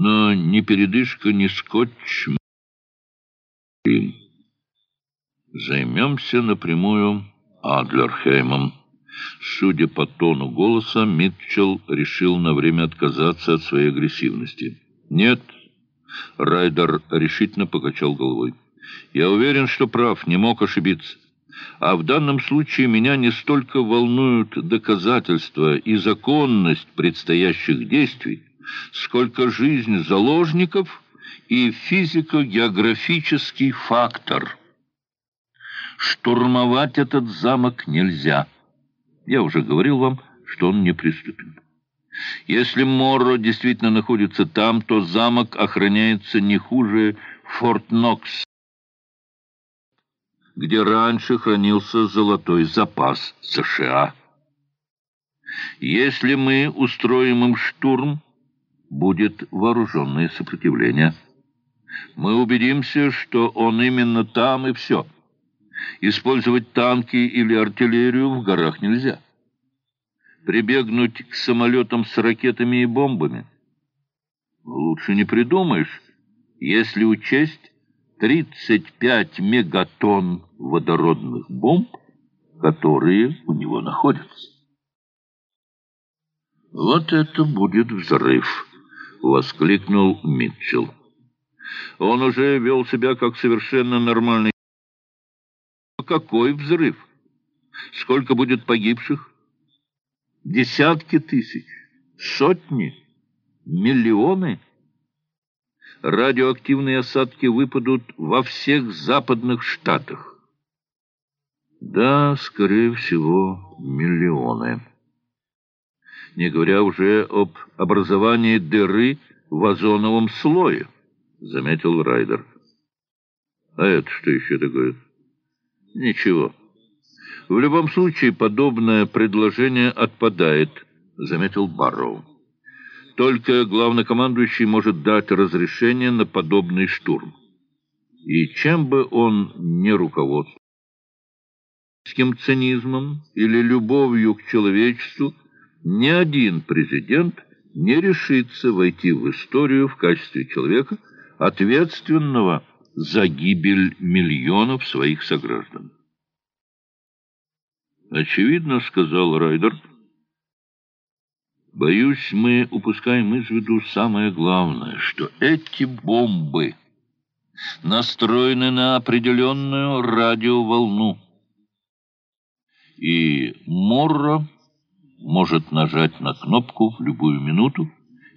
но ни передышка, ни скотч. Займемся напрямую Адлерхеймом. Судя по тону голоса, Митчелл решил на время отказаться от своей агрессивности. «Нет», — Райдер решительно покачал головой. «Я уверен, что прав, не мог ошибиться. А в данном случае меня не столько волнуют доказательства и законность предстоящих действий, сколько жизнь заложников и физико-географический фактор. Штурмовать этот замок нельзя». Я уже говорил вам, что он неприступен. Если Морро действительно находится там, то замок охраняется не хуже Форт Нокс, где раньше хранился золотой запас США. Если мы устроим им штурм, будет вооруженное сопротивление. Мы убедимся, что он именно там и все – Использовать танки или артиллерию в горах нельзя. Прибегнуть к самолетам с ракетами и бомбами лучше не придумаешь, если учесть 35 мегатонн водородных бомб, которые у него находятся. «Вот это будет взрыв!» — воскликнул Митчелл. Он уже вел себя как совершенно нормальный какой взрыв? Сколько будет погибших? Десятки тысяч, сотни, миллионы. Радиоактивные осадки выпадут во всех западных штатах. Да, скорее всего, миллионы. Не говоря уже об образовании дыры в озоновом слое, заметил Райдер. А это что еще такое? Ничего. В любом случае, подобное предложение отпадает, заметил Барроу. Только главнокомандующий может дать разрешение на подобный штурм. И чем бы он не руководствовался, цинизмом или любовью к человечеству, ни один президент не решится войти в историю в качестве человека, ответственного за гибель миллионов своих сограждан. «Очевидно, — сказал Райдер, — боюсь, мы упускаем из виду самое главное, что эти бомбы настроены на определенную радиоволну, и Морро может нажать на кнопку в любую минуту,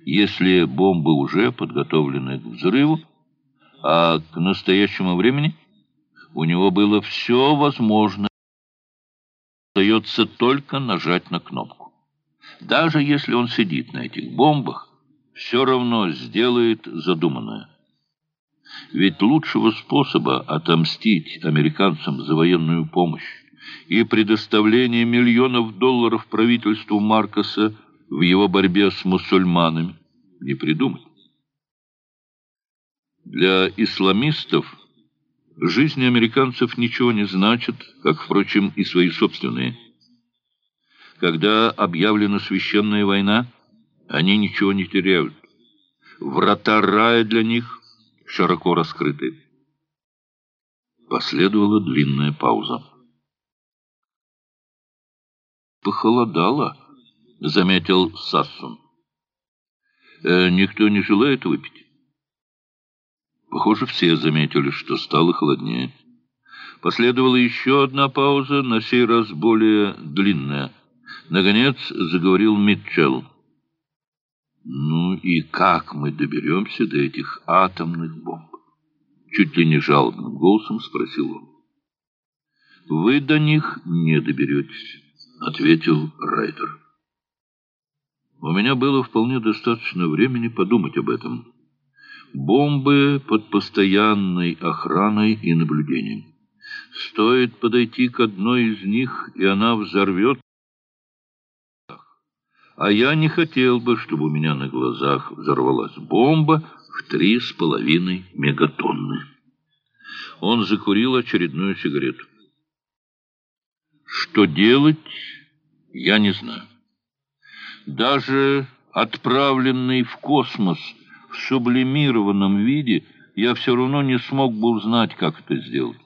если бомбы уже подготовлены к взрыву, а к настоящему времени у него было все возможное. Остается только нажать на кнопку. Даже если он сидит на этих бомбах, все равно сделает задуманное. Ведь лучшего способа отомстить американцам за военную помощь и предоставление миллионов долларов правительству Маркоса в его борьбе с мусульманами не придумать. Для исламистов жизни американцев ничего не значит, как, впрочем, и свои собственные. Когда объявлена священная война, они ничего не теряют. Врата рая для них широко раскрыты. Последовала длинная пауза. «Похолодало», — заметил Сассун. «Э, «Никто не желает выпить?» Похоже, все заметили, что стало холоднее. Последовала еще одна пауза, на сей раз более длинная. Наконец заговорил Митчелл. «Ну и как мы доберемся до этих атомных бомб?» Чуть ли не жалобным голосом спросил он. «Вы до них не доберетесь», — ответил Райдер. «У меня было вполне достаточно времени подумать об этом». Бомбы под постоянной охраной и наблюдением. Стоит подойти к одной из них, и она взорвет. А я не хотел бы, чтобы у меня на глазах взорвалась бомба в три с половиной мегатонны. Он закурил очередную сигарету. Что делать, я не знаю. Даже отправленный в космос в сублимированном виде, я все равно не смог бы узнать, как это сделать.